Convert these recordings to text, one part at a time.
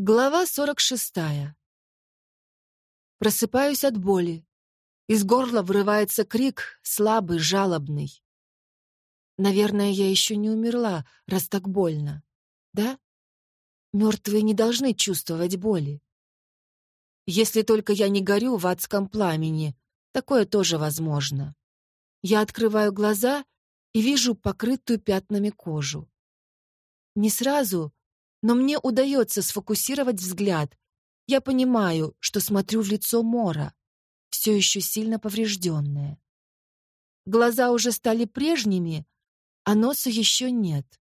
Глава 46. Просыпаюсь от боли. Из горла вырывается крик, слабый, жалобный. Наверное, я еще не умерла, раз так больно. Да? Мертвые не должны чувствовать боли. Если только я не горю в адском пламени, такое тоже возможно. Я открываю глаза и вижу покрытую пятнами кожу. Не сразу, но мне удается сфокусировать взгляд. Я понимаю, что смотрю в лицо Мора, все еще сильно поврежденное. Глаза уже стали прежними, а носа еще нет.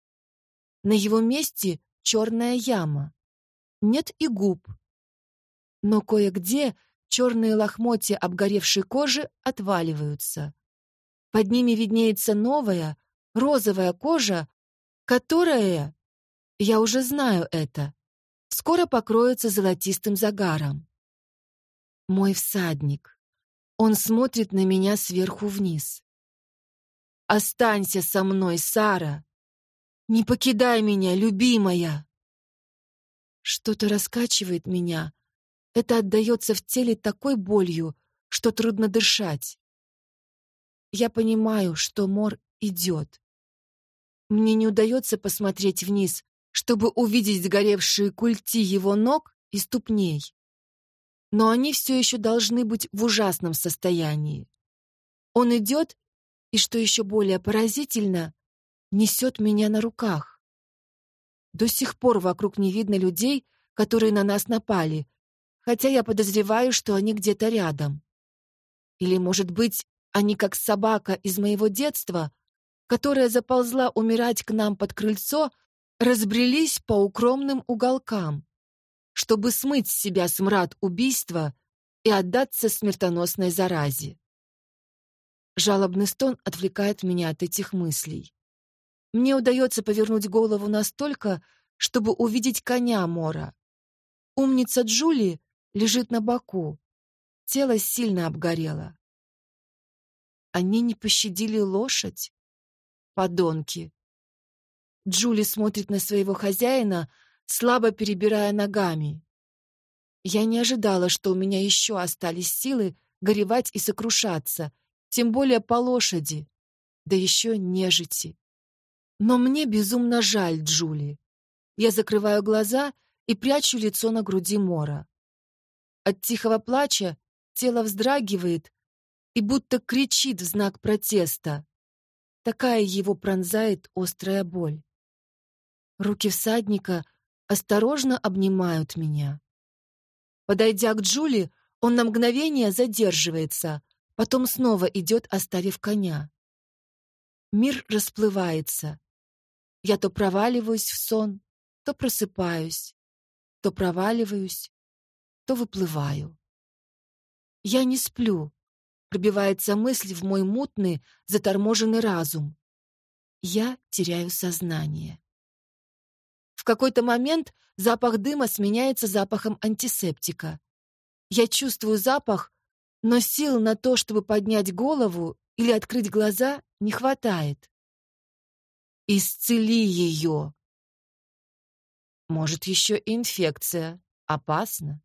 На его месте черная яма. Нет и губ. Но кое-где черные лохмотья обгоревшей кожи отваливаются. Под ними виднеется новая, розовая кожа, которая я уже знаю это. Скоро покроется золотистым загаром. Мой всадник. Он смотрит на меня сверху вниз. «Останься со мной, Сара! Не покидай меня, любимая!» Что-то раскачивает меня. Это отдается в теле такой болью, что трудно дышать. Я понимаю, что Мор идет. Мне не удается посмотреть вниз, чтобы увидеть сгоревшие культи его ног и ступней. Но они все еще должны быть в ужасном состоянии. Он идет, и, что еще более поразительно, несет меня на руках. До сих пор вокруг не видно людей, которые на нас напали, хотя я подозреваю, что они где-то рядом. Или, может быть, они как собака из моего детства, которая заползла умирать к нам под крыльцо, разбрелись по укромным уголкам, чтобы смыть с себя смрад убийства и отдаться смертоносной заразе. Жалобный стон отвлекает меня от этих мыслей. Мне удается повернуть голову настолько, чтобы увидеть коня Мора. Умница Джули лежит на боку. Тело сильно обгорело. Они не пощадили лошадь? Подонки. Джули смотрит на своего хозяина, слабо перебирая ногами. Я не ожидала, что у меня еще остались силы горевать и сокрушаться, тем более по лошади, да еще нежити. Но мне безумно жаль Джули. Я закрываю глаза и прячу лицо на груди Мора. От тихого плача тело вздрагивает и будто кричит в знак протеста. Такая его пронзает острая боль. Руки всадника осторожно обнимают меня. Подойдя к Джули, он на мгновение задерживается, потом снова идет, оставив коня. Мир расплывается. Я то проваливаюсь в сон, то просыпаюсь, то проваливаюсь, то выплываю. Я не сплю, пробивается мысль в мой мутный, заторможенный разум. Я теряю сознание. В какой-то момент запах дыма сменяется запахом антисептика. Я чувствую запах, но сил на то, чтобы поднять голову или открыть глаза, не хватает. Исцели ее. Может, еще инфекция. Опасно.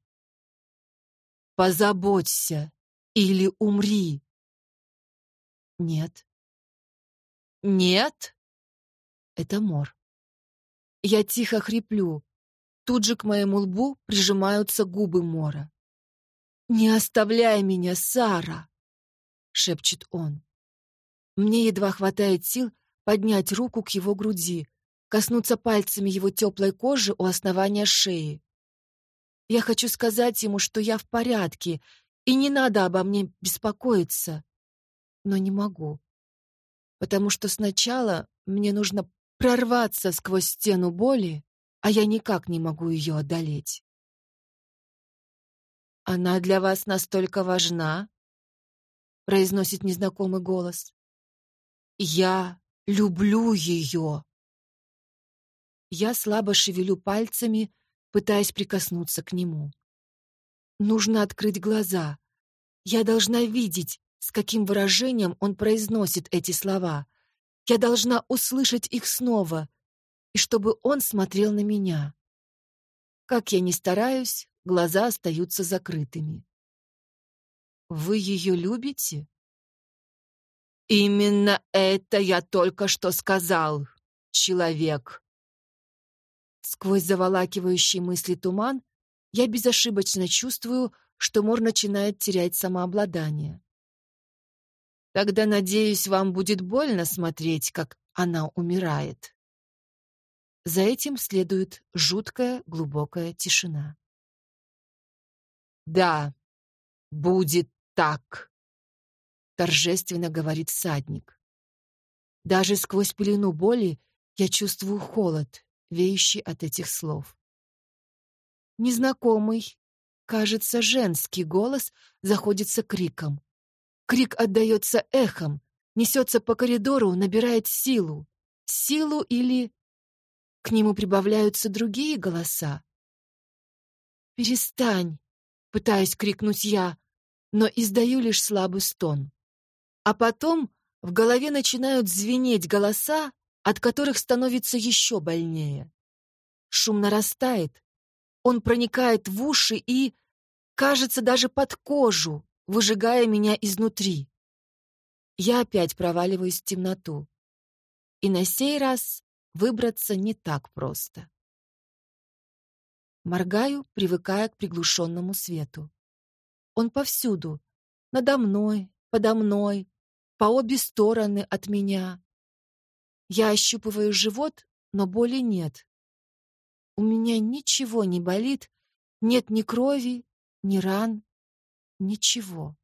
Позаботься или умри. Нет. Нет? Это мор. Я тихо хриплю. Тут же к моему лбу прижимаются губы Мора. «Не оставляй меня, Сара!» — шепчет он. Мне едва хватает сил поднять руку к его груди, коснуться пальцами его теплой кожи у основания шеи. Я хочу сказать ему, что я в порядке, и не надо обо мне беспокоиться. Но не могу. Потому что сначала мне нужно прорваться сквозь стену боли, а я никак не могу ее одолеть. «Она для вас настолько важна?» — произносит незнакомый голос. «Я люблю ее!» Я слабо шевелю пальцами, пытаясь прикоснуться к нему. Нужно открыть глаза. Я должна видеть, с каким выражением он произносит эти слова — я должна услышать их снова, и чтобы он смотрел на меня. Как я ни стараюсь, глаза остаются закрытыми. «Вы ее любите?» «Именно это я только что сказал, человек!» Сквозь заволакивающий мысли туман я безошибочно чувствую, что Мор начинает терять самообладание. Тогда, надеюсь, вам будет больно смотреть, как она умирает. За этим следует жуткая глубокая тишина. «Да, будет так», — торжественно говорит всадник. Даже сквозь пелену боли я чувствую холод, веющий от этих слов. Незнакомый, кажется, женский голос заходится криком. Крик отдается эхом, несется по коридору, набирает силу. Силу или... К нему прибавляются другие голоса. «Перестань!» — пытаюсь крикнуть я, но издаю лишь слабый стон. А потом в голове начинают звенеть голоса, от которых становится еще больнее. Шум нарастает, он проникает в уши и, кажется, даже под кожу, выжигая меня изнутри. Я опять проваливаюсь в темноту. И на сей раз выбраться не так просто. Моргаю, привыкая к приглушенному свету. Он повсюду, надо мной, подо мной, по обе стороны от меня. Я ощупываю живот, но боли нет. У меня ничего не болит, нет ни крови, ни ран, Ничего.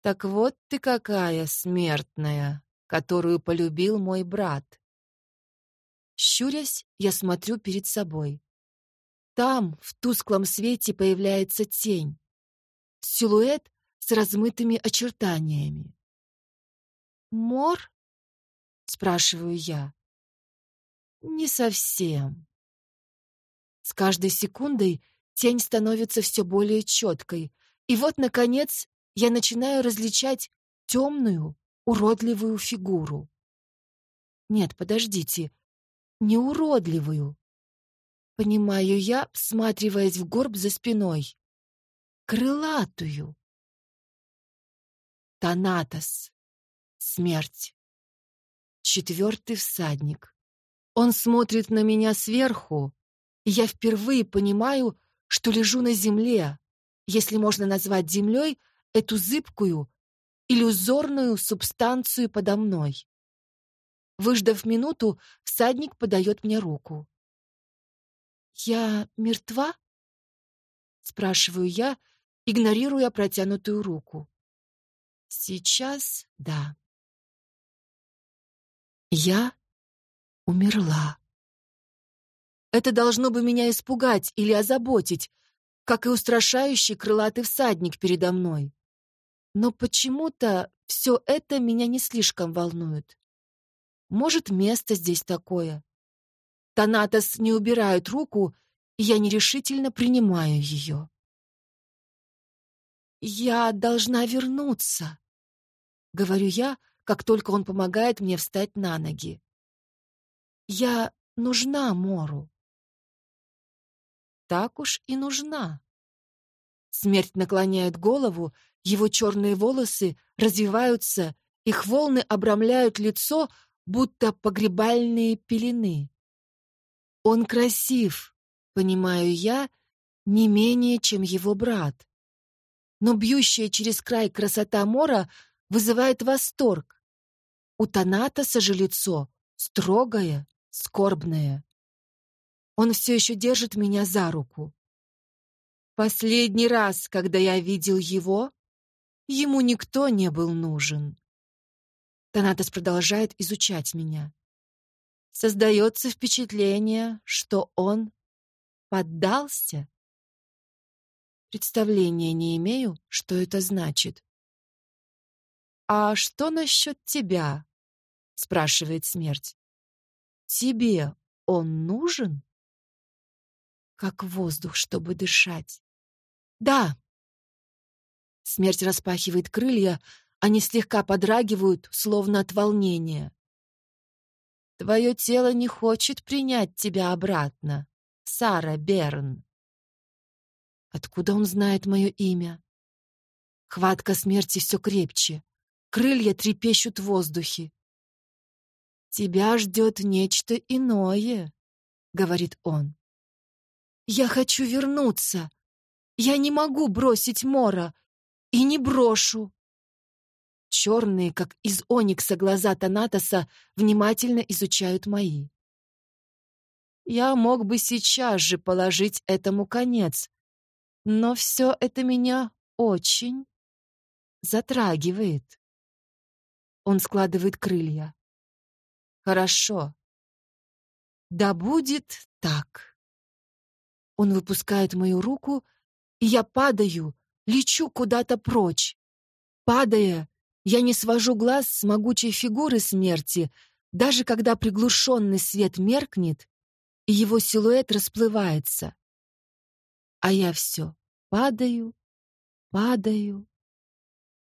Так вот ты какая смертная, которую полюбил мой брат. Щурясь, я смотрю перед собой. Там, в тусклом свете, появляется тень. Силуэт с размытыми очертаниями. «Мор?» — спрашиваю я. «Не совсем». С каждой секундой Тень становится все более четкой. И вот, наконец, я начинаю различать темную, уродливую фигуру. Нет, подождите, не уродливую. Понимаю я, всматриваясь в горб за спиной. Крылатую. Танатос. Смерть. Четвертый всадник. Он смотрит на меня сверху, и я впервые понимаю, что лежу на земле, если можно назвать землей эту зыбкую, иллюзорную субстанцию подо мной. Выждав минуту, всадник подает мне руку. «Я мертва?» — спрашиваю я, игнорируя протянутую руку. «Сейчас да». Я умерла. Это должно бы меня испугать или озаботить, как и устрашающий крылатый всадник передо мной. Но почему-то все это меня не слишком волнует. Может, место здесь такое. Танатос не убирает руку, и я нерешительно принимаю ее. «Я должна вернуться», — говорю я, как только он помогает мне встать на ноги. «Я нужна Мору» так уж и нужна. Смерть наклоняет голову, его черные волосы развиваются, их волны обрамляют лицо, будто погребальные пелены. Он красив, понимаю я, не менее, чем его брат. Но бьющая через край красота Мора вызывает восторг. У Танатоса же лицо строгое, скорбное. Он все еще держит меня за руку. Последний раз, когда я видел его, ему никто не был нужен. Танатос продолжает изучать меня. Создается впечатление, что он поддался. Представления не имею, что это значит. «А что насчет тебя?» — спрашивает смерть. «Тебе он нужен?» Как воздух, чтобы дышать. Да. Смерть распахивает крылья, они слегка подрагивают, словно от волнения. Твое тело не хочет принять тебя обратно, Сара Берн. Откуда он знает мое имя? Хватка смерти все крепче. Крылья трепещут в воздухе. «Тебя ждет нечто иное», — говорит он. «Я хочу вернуться. Я не могу бросить Мора. И не брошу». Черные, как из оникса, глаза Танатоса внимательно изучают мои. Я мог бы сейчас же положить этому конец, но все это меня очень затрагивает. Он складывает крылья. Хорошо. Да будет так. Он выпускает мою руку, и я падаю, лечу куда-то прочь. Падая, я не свожу глаз с могучей фигуры смерти, даже когда приглушенный свет меркнет, и его силуэт расплывается. А я все падаю, падаю,